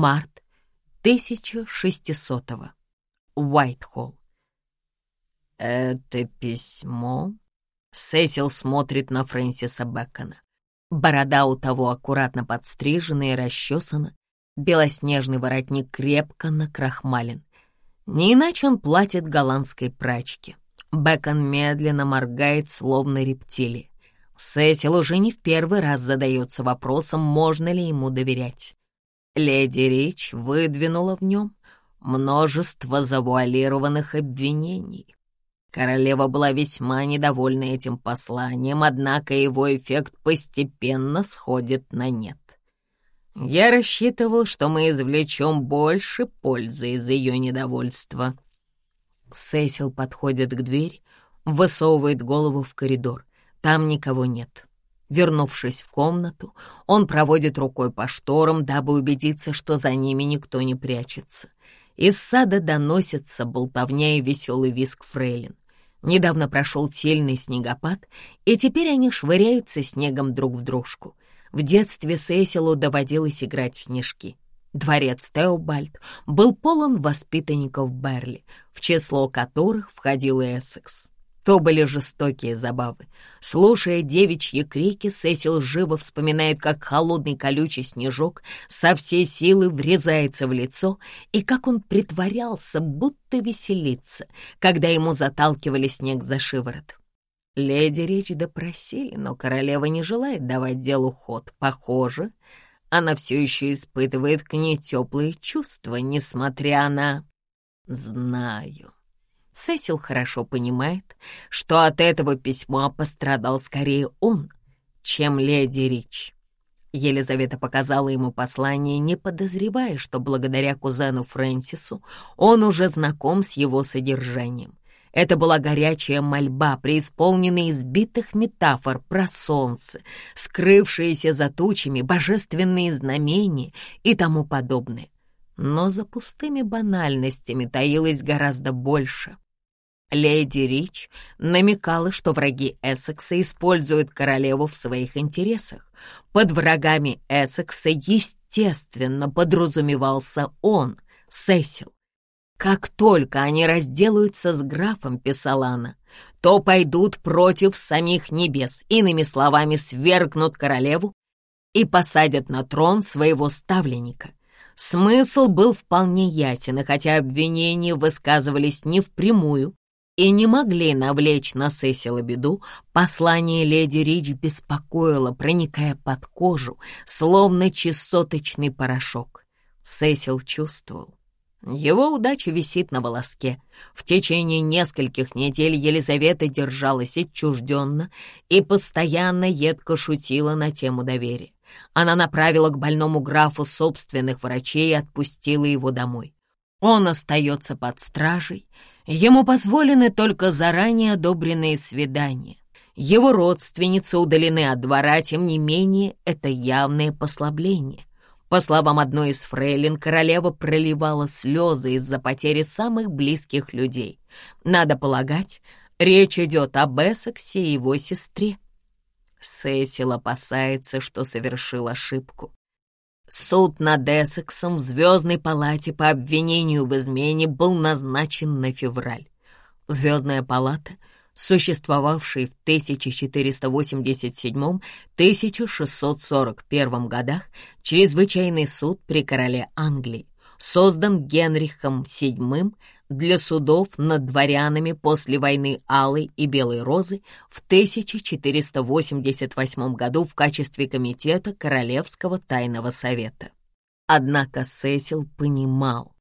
Март 1600-го. Уайтхолл. «Это письмо?» Сесил смотрит на Фрэнсиса Бэкона. Борода у того аккуратно подстрижена и расчесана, белоснежный воротник крепко накрахмален. Не иначе он платит голландской прачке. Бэкон медленно моргает, словно рептилия. Сесил уже не в первый раз задается вопросом, можно ли ему доверять. Леди Рич выдвинула в нем множество завуалированных обвинений. Королева была весьма недовольна этим посланием, однако его эффект постепенно сходит на нет. Я рассчитывал, что мы извлечем больше пользы из ее недовольства. Сесил подходит к двери, высовывает голову в коридор. Там никого нет. Вернувшись в комнату, он проводит рукой по шторам, дабы убедиться, что за ними никто не прячется. Из сада доносится болтовня и веселый виск фрейлин. Недавно прошел сильный снегопад, и теперь они швыряются снегом друг в дружку. В детстве Сесилу доводилось играть в снежки. Дворец Теобальд был полон воспитанников Берли, в число которых входил и Эссекс. То были жестокие забавы. Слушая девичьи крики, Сесил живо вспоминает, как холодный колючий снежок со всей силы врезается в лицо и как он притворялся, будто веселится, когда ему заталкивали снег за шиворот. Леди Речь допросили, но королева не желает давать делу ход. Похоже, она все еще испытывает к ней теплые чувства, несмотря на... Знаю. Сесил хорошо понимает, что от этого письма пострадал скорее он, чем леди Рич. Елизавета показала ему послание, не подозревая, что благодаря кузену Фрэнсису он уже знаком с его содержанием. Это была горячая мольба, преисполненная избитых метафор про солнце, скрывшиеся за тучами, божественные знамения и тому подобное. Но за пустыми банальностями таилось гораздо больше. Леди Рич намекала, что враги Эссекса используют королеву в своих интересах. Под врагами Эссекса, естественно, подразумевался он, Сесил. «Как только они разделаются с графом», — писала она, «то пойдут против самих небес, иными словами, свергнут королеву и посадят на трон своего ставленника». Смысл был вполне ясен, и хотя обвинения высказывались не впрямую, и не могли навлечь на Сесила беду, послание леди Рич беспокоило, проникая под кожу, словно чесоточный порошок. Сесил чувствовал. Его удача висит на волоске. В течение нескольких недель Елизавета держалась отчужденно и постоянно едко шутила на тему доверия. Она направила к больному графу собственных врачей и отпустила его домой. Он остается под стражей, Ему позволены только заранее одобренные свидания. Его родственницы удалены от двора, тем не менее, это явное послабление. По словам одной из фрейлин, королева проливала слезы из-за потери самых близких людей. Надо полагать, речь идет об Эссексе и его сестре. Сесил опасается, что совершил ошибку. Суд над Эссексом в Звездной палате по обвинению в измене был назначен на февраль. Звездная палата, существовавшая в 1487-1641 годах, чрезвычайный суд при короле Англии, создан Генрихом VII для судов над дворянами после войны Алой и Белой Розы в 1488 году в качестве комитета Королевского тайного совета. Однако Сесил понимал,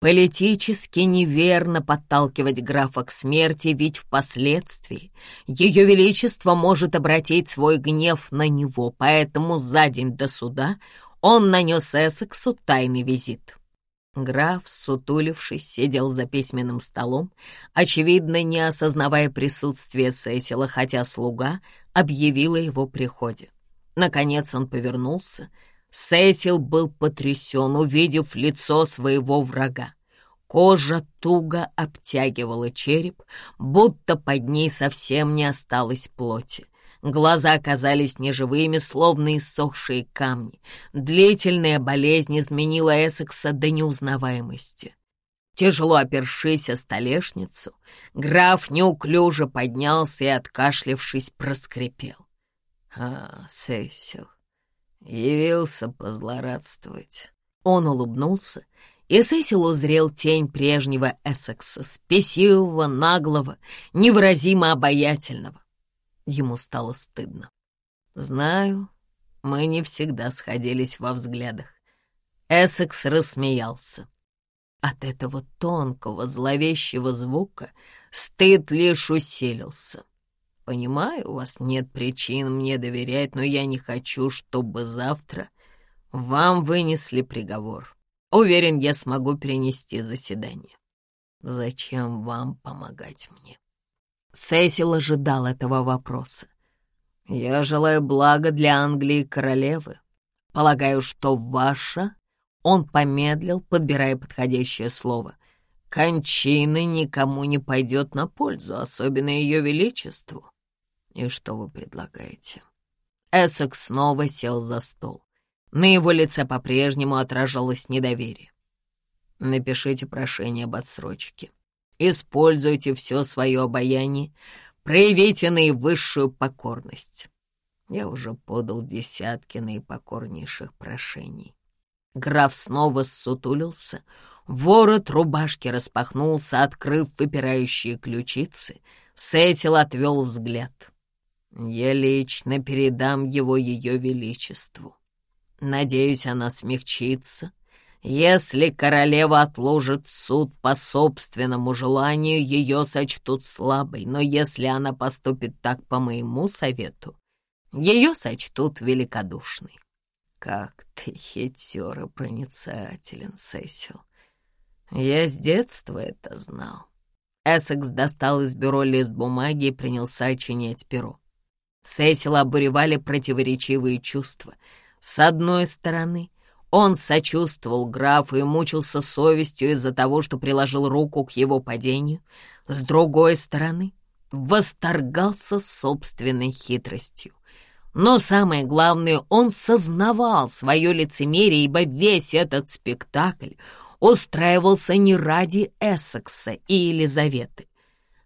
политически неверно подталкивать графа к смерти, ведь впоследствии Ее Величество может обратить свой гнев на него, поэтому за день до суда он нанес Эссексу тайный визит. Граф, сутулившись, сидел за письменным столом, очевидно, не осознавая присутствия Сесила, хотя слуга объявила его приходе. Наконец он повернулся. Сесил был потрясен, увидев лицо своего врага. Кожа туго обтягивала череп, будто под ней совсем не осталось плоти. Глаза казались неживыми, словно иссохшие камни. Длительная болезнь изменила Эссекса до неузнаваемости. Тяжело опершись о столешницу, граф неуклюже поднялся и, откашлившись, проскрипел. «А, Сесил, явился позлорадствовать». Он улыбнулся, и Сесил узрел тень прежнего Эссекса, спесивого, наглого, невыразимо обаятельного. Ему стало стыдно. «Знаю, мы не всегда сходились во взглядах». Эссекс рассмеялся. От этого тонкого, зловещего звука стыд лишь усилился. Понимаю, у вас нет причин мне доверять, но я не хочу, чтобы завтра вам вынесли приговор. Уверен, я смогу перенести заседание. Зачем вам помогать мне? Сесил ожидал этого вопроса. Я желаю блага для Англии королевы. Полагаю, что ваша он помедлил, подбирая подходящее слово. «Кончина никому не пойдет на пользу, особенно ее величеству». «И что вы предлагаете?» Эссекс снова сел за стол. На его лице по-прежнему отражалось недоверие. «Напишите прошение об отсрочке. Используйте все свое обаяние, проявите наивысшую покорность. Я уже подал десятки наипокорнейших прошений. Граф снова ссутулился, ворот рубашки распахнулся, открыв выпирающие ключицы. Сетил отвел взгляд. «Я лично передам его ее величеству. Надеюсь, она смягчится. Если королева отложит суд по собственному желанию, ее сочтут слабой, но если она поступит так по моему совету, ее сочтут великодушной. Как ты хитер и проницателен, Сесил. Я с детства это знал. Эссекс достал из бюро лист бумаги и принялся очинять перо. Сесила обуревали противоречивые чувства. С одной стороны, он сочувствовал графу и мучился совестью из-за того, что приложил руку к его падению. С другой стороны, восторгался собственной хитростью. Но самое главное, он сознавал свое лицемерие, ибо весь этот спектакль устраивался не ради Эссекса и Елизаветы,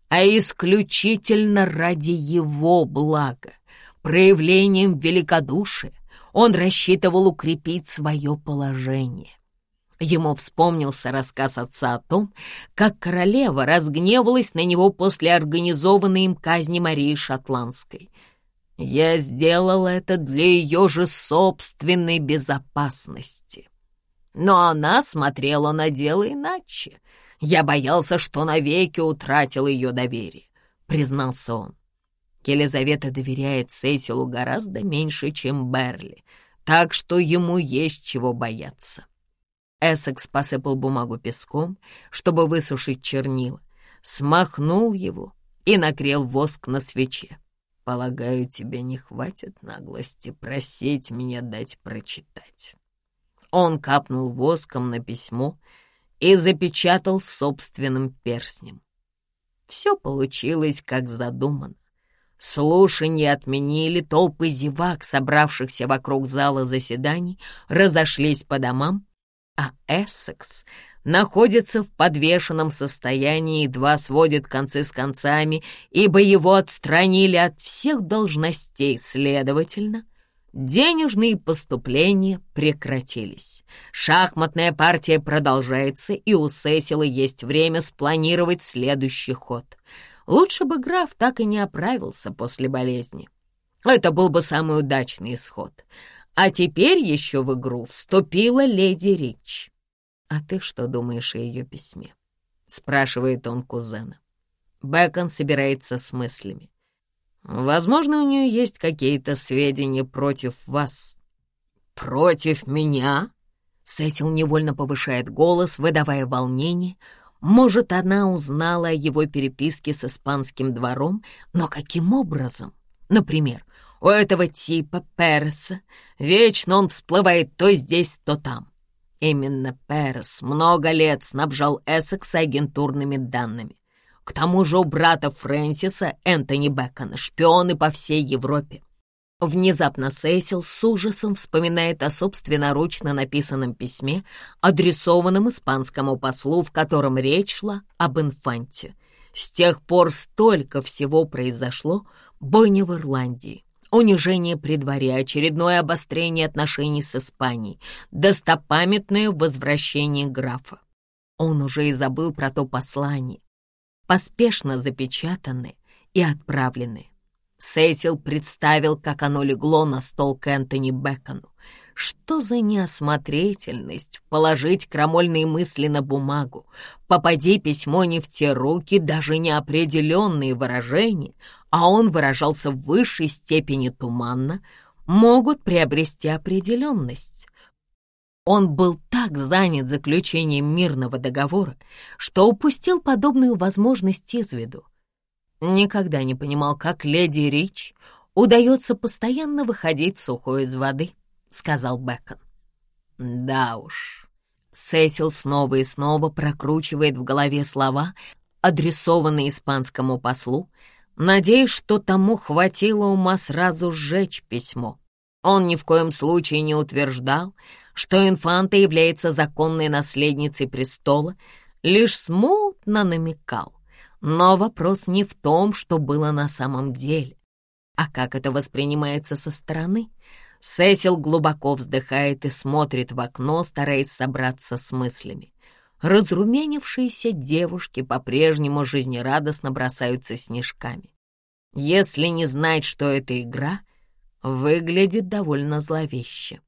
а исключительно ради его блага. Проявлением великодушия он рассчитывал укрепить свое положение. Ему вспомнился рассказ отца о том, как королева разгневалась на него после организованной им казни Марии Шотландской — я сделал это для ее же собственной безопасности. Но она смотрела на дело иначе. Я боялся, что навеки утратил ее доверие, признался он. Елизавета доверяет Сесилу гораздо меньше, чем Берли, так что ему есть чего бояться. Эссекс посыпал бумагу песком, чтобы высушить чернила, смахнул его и нагрел воск на свече. Полагаю, тебе не хватит наглости просить меня дать прочитать. Он капнул воском на письмо и запечатал собственным перстнем. Все получилось, как задумано. Слушанье отменили, толпы зевак, собравшихся вокруг зала заседаний, разошлись по домам, а Эссекс находится в подвешенном состоянии, едва сводит концы с концами, ибо его отстранили от всех должностей, следовательно, денежные поступления прекратились. Шахматная партия продолжается, и у Сесила есть время спланировать следующий ход. Лучше бы граф так и не оправился после болезни. Это был бы самый удачный исход. А теперь еще в игру вступила леди Рич. «А ты что думаешь о ее письме?» — спрашивает он кузена. Бэкон собирается с мыслями. «Возможно, у нее есть какие-то сведения против вас». «Против меня?» Сетил невольно повышает голос, выдавая волнение. Может, она узнала о его переписке с испанским двором, но каким образом? Например, у этого типа Переса вечно он всплывает то здесь, то там. Именно Перес много лет снабжал Эссекса агентурными данными. К тому же у брата Фрэнсиса, Энтони Бэкона, шпионы по всей Европе. Внезапно Сесил с ужасом вспоминает о собственноручно написанном письме, адресованном испанскому послу, в котором речь шла об инфанте. С тех пор столько всего произошло, бойня в Ирландии, унижение при дворе, очередное обострение отношений с Испанией, достопамятное возвращение графа. Он уже и забыл про то послание, поспешно запечатанное и отправленное. Сесил представил, как оно легло на стол к Энтони Бекону. Что за неосмотрительность положить крамольные мысли на бумагу? Попади письмо не в те руки, даже неопределенные выражения, а он выражался в высшей степени туманно, могут приобрести определенность. Он был так занят заключением мирного договора, что упустил подобную возможность из виду. Никогда не понимал, как леди Рич удается постоянно выходить сухой из воды, — сказал Бэкон. Да уж. Сесил снова и снова прокручивает в голове слова, адресованные испанскому послу, надеясь, что тому хватило ума сразу сжечь письмо. Он ни в коем случае не утверждал, что инфанта является законной наследницей престола, лишь смутно намекал. Но вопрос не в том, что было на самом деле, а как это воспринимается со стороны. Сесил глубоко вздыхает и смотрит в окно, стараясь собраться с мыслями. Разрумянившиеся девушки по-прежнему жизнерадостно бросаются снежками. Если не знать, что это игра, выглядит довольно зловеще.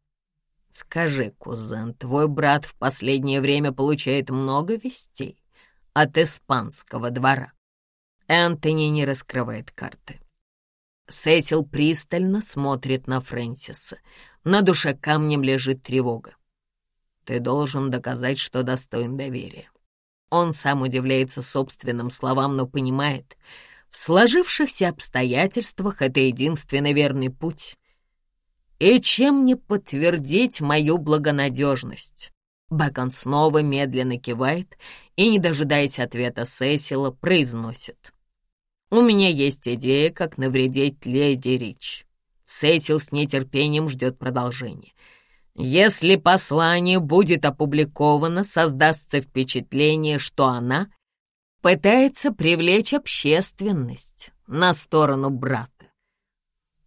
Скажи, кузен, твой брат в последнее время получает много вестей? От испанского двора. Энтони не раскрывает карты. Сесил пристально смотрит на Фрэнсиса. На душе камнем лежит тревога. Ты должен доказать, что достоин доверия. Он сам удивляется собственным словам, но понимает, в сложившихся обстоятельствах это единственный верный путь. И чем мне подтвердить мою благонадежность? Бэкон снова медленно кивает и, не дожидаясь ответа Сесила, произносит. «У меня есть идея, как навредить леди Рич». Сесил с нетерпением ждет продолжения. Если послание будет опубликовано, создастся впечатление, что она пытается привлечь общественность на сторону брата.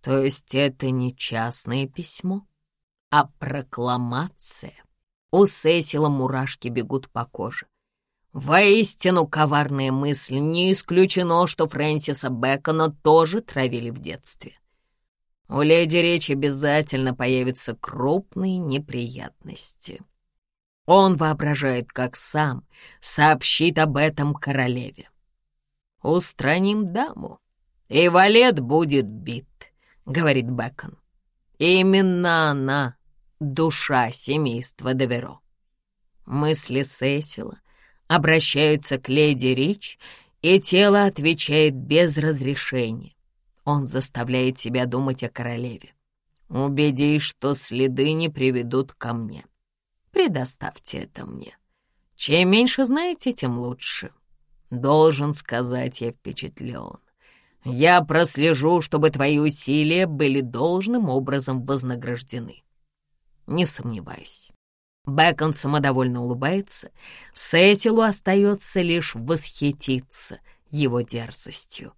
То есть это не частное письмо, а прокламация. У Сесила мурашки бегут по коже. Воистину коварная мысль. Не исключено, что Фрэнсиса Бэкона тоже травили в детстве. У леди речь обязательно появятся крупные неприятности. Он воображает, как сам сообщит об этом королеве. «Устраним даму, и валет будет бит», — говорит Бэкон. «Именно она душа семейства Деверо. Мысли Сесила обращаются к леди Рич, и тело отвечает без разрешения. Он заставляет себя думать о королеве. Убедись, что следы не приведут ко мне. Предоставьте это мне. Чем меньше знаете, тем лучше. Должен сказать, я впечатлен. Я прослежу, чтобы твои усилия были должным образом вознаграждены не сомневаюсь. Бэкон самодовольно улыбается. Сетилу остается лишь восхититься его дерзостью.